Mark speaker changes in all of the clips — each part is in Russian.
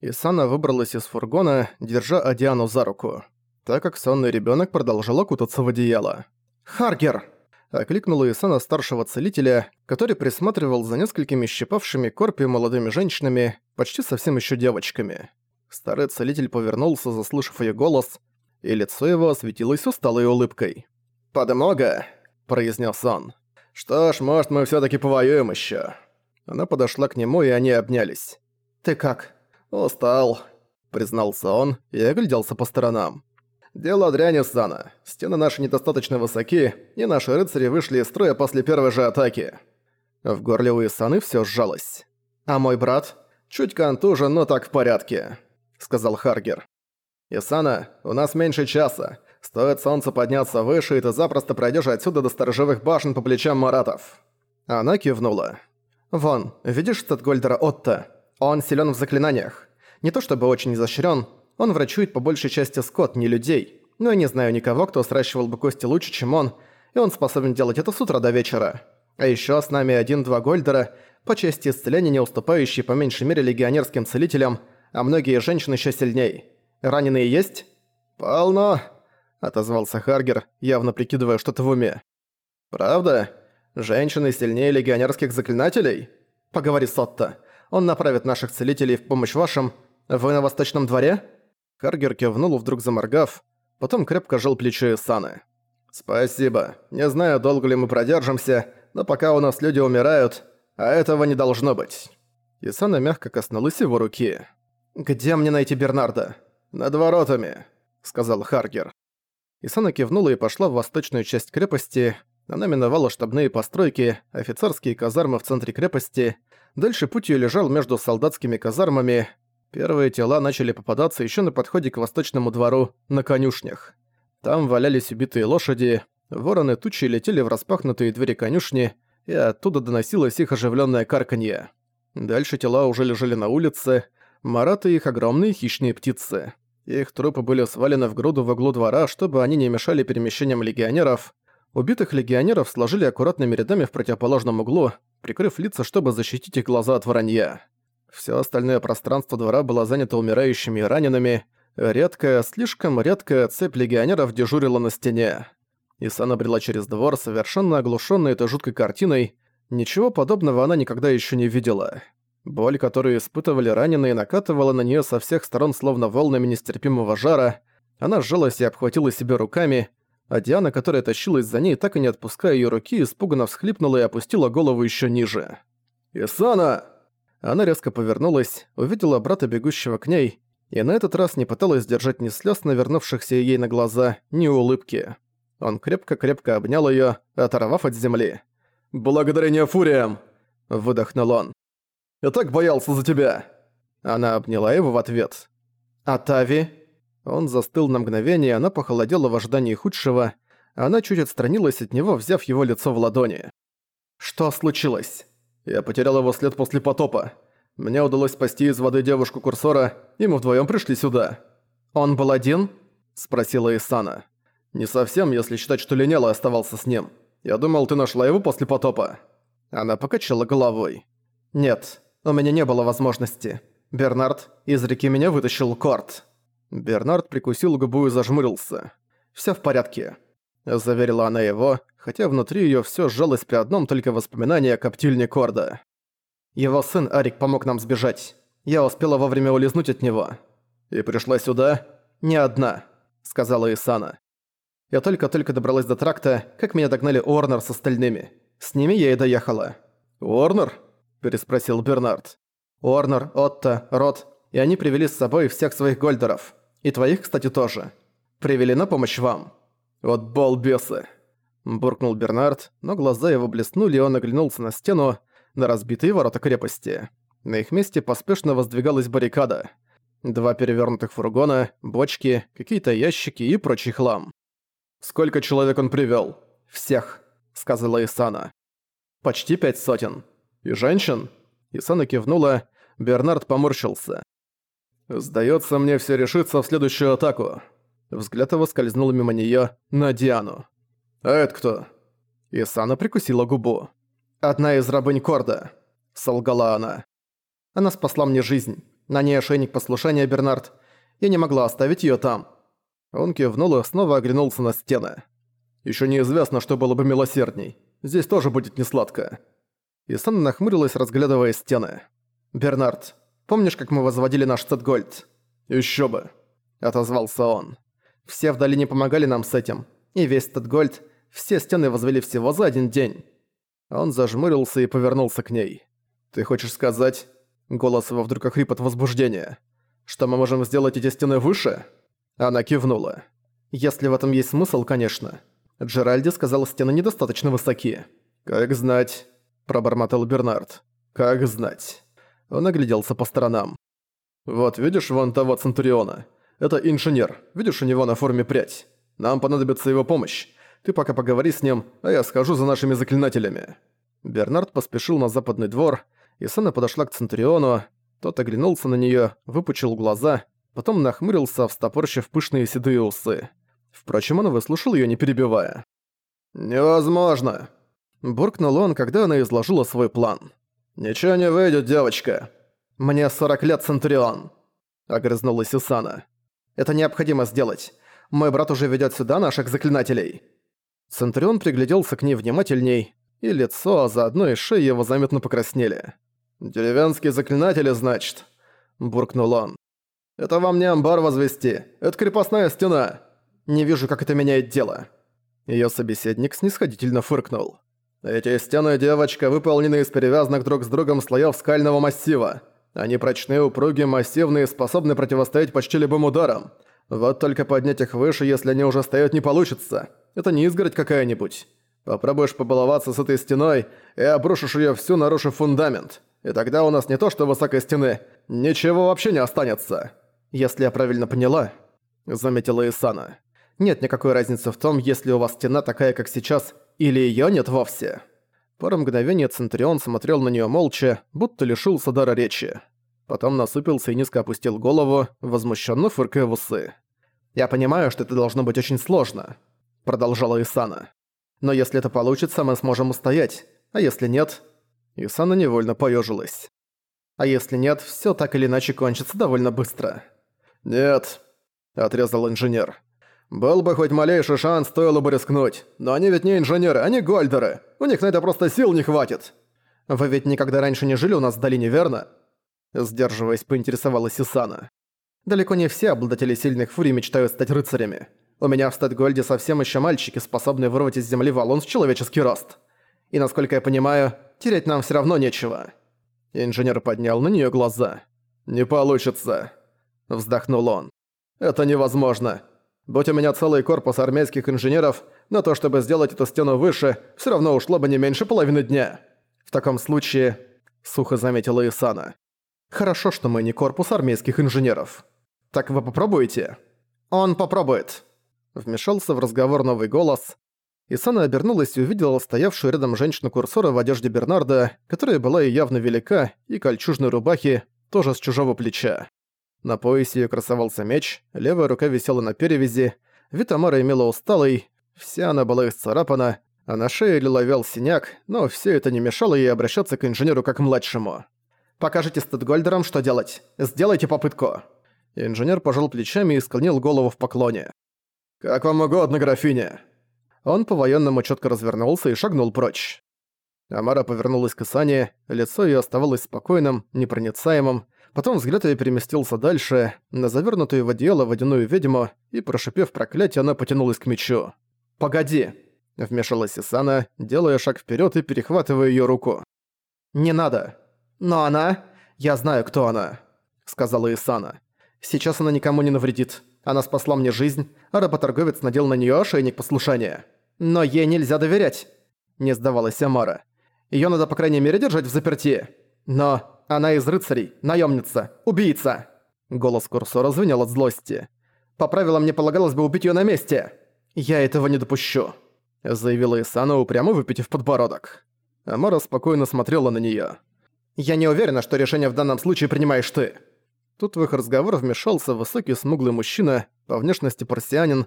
Speaker 1: Исана выбралась из фургона, держа Адиану за руку, так как сонный ребенок продолжал окутаться в одеяло. «Харгер!» – окликнула Исана старшего целителя, который присматривал за несколькими щипавшими корпи молодыми женщинами, почти совсем еще девочками. Старый целитель повернулся, заслышав ее голос, и лицо его осветилось усталой улыбкой. «Подмога!» – произнес он. «Что ж, может, мы все таки повоюем еще. Она подошла к нему, и они обнялись. «Ты как?» «Устал», — признался он и огляделся по сторонам. «Дело дряни Сана. Стены наши недостаточно высоки, и наши рыцари вышли из строя после первой же атаки». В горле у Исаны всё сжалось. «А мой брат?» «Чуть контужен, но так в порядке», — сказал Харгер. «Исана, у нас меньше часа. Стоит солнце подняться выше, и ты запросто пройдёшь отсюда до сторожевых башен по плечам маратов». Она кивнула. «Вон, видишь Статгольдера Отто? Он силен в заклинаниях. Не то чтобы очень изощрен, он врачует по большей части скот, не людей. Но я не знаю никого, кто сращивал бы кости лучше, чем он, и он способен делать это с утра до вечера. А еще с нами один-два Гольдера, по части исцеления не уступающие по меньшей мере легионерским целителям, а многие женщины еще сильней. Раненые есть? Полно, отозвался Харгер, явно прикидывая что-то в уме. Правда? Женщины сильнее легионерских заклинателей? Поговори с Отто. Он направит наших целителей в помощь вашим. Вы на восточном дворе?» Харгер кивнул, вдруг заморгав, потом крепко жал плечо Исаны. «Спасибо. Не знаю, долго ли мы продержимся, но пока у нас люди умирают, а этого не должно быть». Исана мягко коснулась его руки. «Где мне найти Бернарда?» «Над воротами», — сказал Харгер. Исана кивнула и пошла в восточную часть крепости. Она миновала штабные постройки, офицерские казармы в центре крепости, Дальше путь её лежал между солдатскими казармами. Первые тела начали попадаться ещё на подходе к восточному двору, на конюшнях. Там валялись убитые лошади, вороны тучи летели в распахнутые двери конюшни, и оттуда доносилось их оживлённое карканье. Дальше тела уже лежали на улице, мараты их огромные хищные птицы. Их трупы были свалены в груду в углу двора, чтобы они не мешали перемещениям легионеров. Убитых легионеров сложили аккуратными рядами в противоположном углу, прикрыв лица, чтобы защитить их глаза от вранья. Всё остальное пространство двора было занято умирающими и ранеными. Редкая, слишком редкая цепь легионеров дежурила на стене. Исан обрела через двор, совершенно оглушённая этой жуткой картиной. Ничего подобного она никогда ещё не видела. Боль, которую испытывали раненые, накатывала на неё со всех сторон словно волнами нестерпимого жара. Она сжалась и обхватила себя руками, а Диана, которая тащилась за ней, так и не отпуская её руки, испуганно всхлипнула и опустила голову ещё ниже. «Исана!» Она резко повернулась, увидела брата, бегущего к ней, и на этот раз не пыталась сдержать ни слёз, навернувшихся ей на глаза, ни улыбки. Он крепко-крепко обнял её, оторвав от земли. «Благодарение фуриям!» – выдохнул он. «Я так боялся за тебя!» Она обняла его в ответ. «А Тави?» Он застыл на мгновение, она похолодела в ожидании худшего, она чуть отстранилась от него, взяв его лицо в ладони. «Что случилось?» «Я потерял его след после потопа. Мне удалось спасти из воды девушку Курсора, и мы вдвоем пришли сюда». «Он был один?» – спросила Исана. «Не совсем, если считать, что Линела оставался с ним. Я думал, ты нашла его после потопа». Она покачала головой. «Нет, у меня не было возможности. Бернард из реки меня вытащил Корт». Бернард прикусил губу и зажмурился. «Всё в порядке», — заверила она его, хотя внутри её всё сжалось при одном только воспоминании о коптильне Корда. «Его сын Арик помог нам сбежать. Я успела вовремя улизнуть от него». «И пришла сюда?» «Не одна», — сказала Исана. «Я только-только добралась до тракта, как меня догнали Уорнер с остальными. С ними я и доехала».
Speaker 2: «Уорнер?»
Speaker 1: – переспросил Бернард. «Уорнер, Отто, Рот, и они привели с собой всех своих гольдеров. И твоих, кстати, тоже. Привели на помощь вам».
Speaker 2: «Вот балбесы!»
Speaker 1: Буркнул Бернард, но глаза его блеснули, и он оглянулся на стену, на разбитые ворота крепости. На их месте поспешно воздвигалась баррикада. Два перевернутых фургона, бочки, какие-то ящики и прочий хлам.
Speaker 2: «Сколько человек он привёл?»
Speaker 1: «Всех», — сказала Исана. «Почти пять сотен».
Speaker 2: «И женщин?»
Speaker 1: Исана кивнула, Бернард поморщился.
Speaker 2: «Сдается мне все решится в следующую атаку».
Speaker 1: Взгляд его скользнул мимо нее на Диану.
Speaker 2: «А это кто?»
Speaker 1: Исана прикусила губу. «Одна из рабынь Корда», — солгала она. «Она спасла мне жизнь. На ней ошейник послушания, Бернард. Я не могла оставить её там». Он кивнул и снова оглянулся на стены. «Ещё неизвестно, что было бы милосердней. Здесь тоже будет несладко». Исан нахмурилась, разглядывая стены. «Бернард, помнишь, как мы возводили наш Цетгольд?» «Ещё бы», — отозвался он. «Все в долине помогали нам с этим. И весь Цетгольд, все стены возвели всего за один день». Он зажмурился и повернулся к ней. «Ты хочешь сказать...» Голос его вдруг охрип от возбуждения. «Что мы можем сделать эти стены выше?» Она кивнула. «Если в этом есть смысл, конечно. Джеральди сказал, стены недостаточно высоки». «Как знать», – пробормотал Бернард. «Как знать». Он огляделся по сторонам. «Вот видишь вон того Центуриона? Это инженер. Видишь у него на форме прядь? Нам понадобится его помощь. Ты пока поговори с ним, а я схожу за нашими заклинателями». Бернард поспешил на западный двор, и Сана подошла к Центриону. Тот оглянулся на неё, выпучил глаза, потом нахмурился, встопорщив пышные седые усы. Впрочем, он выслушал её, не перебивая. «Невозможно!» Буркнул он, когда она изложила свой план. «Ничего не выйдет, девочка!» «Мне 40 лет, Центурион!» Огрызнулась Исана. «Это необходимо сделать. Мой брат уже ведёт сюда наших заклинателей». Центурион пригляделся к ней внимательней, и лицо, а заодно и шея его заметно покраснели. «Деревенские заклинатели, значит?» – буркнул он. «Это вам не амбар возвести, это крепостная стена. Не вижу, как это меняет дело». Её собеседник снисходительно фыркнул. «Эти стены, девочка, выполнены из перевязанных друг с другом слоёв скального массива. Они прочные, упругие, массивные, способны противостоять почти любым ударам. Вот только поднять их выше, если они уже стоят, не получится. Это не изгородь какая-нибудь. Попробуешь побаловаться с этой стеной и обрушишь её всю, нарушив фундамент. И тогда у нас не то что высокой стены, ничего вообще не останется. Если я правильно поняла, заметила Исана. Нет никакой разницы в том, если у вас стена такая, как сейчас, или её нет вовсе. Пару мгновений Центурион смотрел на неё молча, будто лишился дара речи. Потом насупился и низко опустил голову, возмущенно фыркая в усы. «Я понимаю, что это должно быть очень сложно», — продолжала Исана. «Но если это получится, мы сможем устоять, а если нет...» Исана невольно поежилась. «А если нет, все так или иначе кончится довольно быстро». «Нет», — отрезал инженер. «Был бы хоть малейший шанс, стоило бы рискнуть. Но они ведь не инженеры, они гольдеры. У них на это просто сил не хватит». «Вы ведь никогда раньше не жили у нас в долине, верно?» Сдерживаясь, поинтересовалась Исана. «Далеко не все обладатели сильных фурий мечтают стать рыцарями. У меня в Статгольде совсем еще мальчики, способные вырвать из земли валун с человеческий рост. И насколько я понимаю, терять нам все равно нечего». Инженер поднял на нее глаза. «Не получится», — вздохнул он. «Это невозможно. Будь у меня целый корпус армейских инженеров, на то, чтобы сделать эту стену выше, все равно ушло бы не меньше половины дня. В таком случае...» — сухо заметила Исана. «Хорошо, что мы не корпус армейских инженеров. Так вы попробуете?» «Он попробует», — вмешался в разговор новый голос, Исана обернулась и увидела стоявшую рядом женщину-курсора в одежде Бернарда, которая была и явно велика, и кольчужной рубахе, тоже с чужого плеча. На поясе её красовался меч, левая рука висела на перевязи, вид Амара имела усталый, вся она была исцарапана, а на шее лиловел синяк, но всё это не мешало ей обращаться к инженеру как младшему. «Покажите Стэдгольдерам, что делать. Сделайте попытку». Инженер пожал плечами и склонил голову в поклоне. «Как вам угодно, графиня». Он по-военному четко развернулся и шагнул прочь. Амара повернулась к Исане, лицо её оставалось спокойным, непроницаемым, потом взгляд её переместился дальше, на завернутую в одеяло водяную ведьму, и, прошипев проклятие, она потянулась к мечу. «Погоди!» — вмешалась Исана, делая шаг вперёд и перехватывая её руку. «Не надо!» «Но она... Я знаю, кто она», — сказала Исана. «Сейчас она никому не навредит. Она спасла мне жизнь, а работорговец надел на неё ошейник послушания». «Но ей нельзя доверять», — не сдавалась Амара. «Её надо, по крайней мере, держать в заперти. Но она из рыцарей, наёмница, убийца». Голос курсора звенел от злости. «По правилам мне полагалось бы убить её на месте. Я этого не допущу», — заявила Исана, упрямо выпитив подбородок. Амара спокойно смотрела на неё. «Я не уверена, что решение в данном случае принимаешь ты». Тут в их разговор вмешался высокий смуглый мужчина, по внешности парсианин,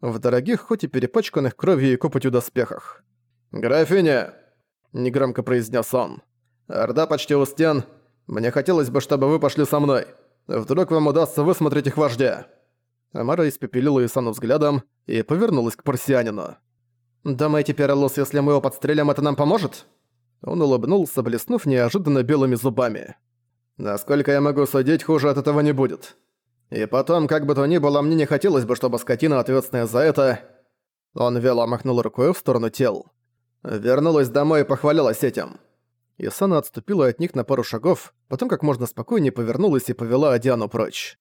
Speaker 1: в дорогих, хоть и перепачканных кровью и копотью доспехах. «Графиня!» – негромко произнес он. «Орда почти у стен. Мне хотелось бы, чтобы вы пошли со мной.
Speaker 2: Вдруг вам удастся высмотреть их вождя?»
Speaker 1: Амара испепелила Исану взглядом и повернулась к парсианину. «Думаете, Перелос, если мы его подстрелим, это нам поможет?» Он улыбнулся, блеснув неожиданно белыми зубами.
Speaker 2: «Насколько я могу судить, хуже от этого не будет. И потом, как бы то ни было, мне не хотелось бы, чтобы скотина, ответственная за это...» Он вело махнул рукой в сторону тел. Вернулась домой и похвалилась этим.
Speaker 1: Исана отступила от них на пару шагов, потом как можно спокойнее повернулась и повела Адиану прочь.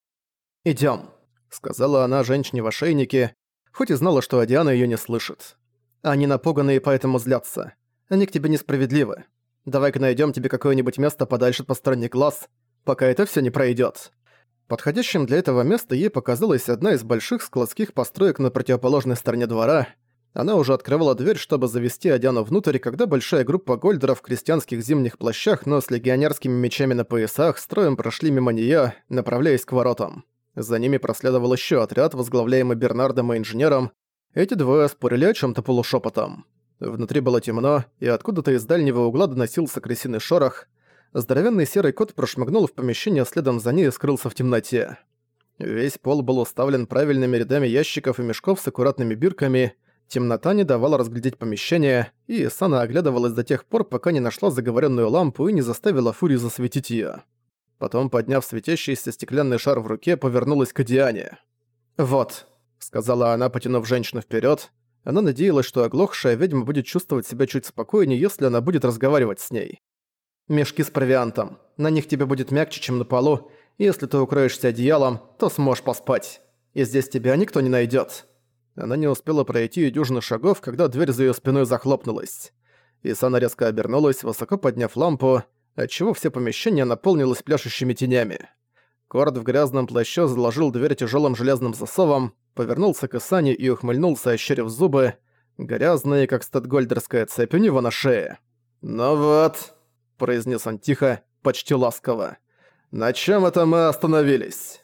Speaker 1: «Идём», — сказала она женщине в ошейнике, хоть и знала, что Адиана её не слышит. «Они напуганные, поэтому злятся. Они к тебе несправедливы. Давай-ка найдём тебе какое-нибудь место подальше от посторонних глаз, пока это всё не пройдёт». Подходящим для этого места ей показалась одна из больших складских построек на противоположной стороне двора. Она уже открывала дверь, чтобы завести Адиану внутрь, когда большая группа гольдеров в крестьянских зимних плащах, но с легионерскими мечами на поясах, строем прошли мимо неё, направляясь к воротам. За ними проследовал ещё отряд, возглавляемый Бернардом и инженером. Эти двое спорили о чём-то полушёпотом. Внутри было темно, и откуда-то из дальнего угла доносился крысиный шорох. Здоровенный серый кот прошмыгнул в помещение следом за ней скрылся в темноте. Весь пол был уставлен правильными рядами ящиков и мешков с аккуратными бирками. Темнота не давала разглядеть помещение, и Сана оглядывалась до тех пор, пока не нашла заговоренную лампу и не заставила Фури засветить ее. Потом, подняв светящийся стеклянный шар в руке, повернулась к Диане. «Вот», — сказала она, потянув женщину вперед. Она надеялась, что оглохшая ведьма будет чувствовать себя чуть спокойнее, если она будет разговаривать с ней. Мешки с провиантом. На них тебе будет мягче, чем на полу. Если ты укроешься одеялом, то сможешь поспать. И здесь тебя никто не найдет. Она не успела пройти и дюжины шагов, когда дверь за ее спиной захлопнулась. Исана резко обернулась, высоко подняв лампу, отчего все помещение наполнилось пляшущими тенями. Корд в грязном плаще заложил дверь тяжелым железным засовом, повернулся к Исане и ухмыльнулся, ощерив зубы, грязные, как статгольдерская цепь у него на шее. «Ну вот», произнес он тихо, почти ласково. «На чем это мы остановились?»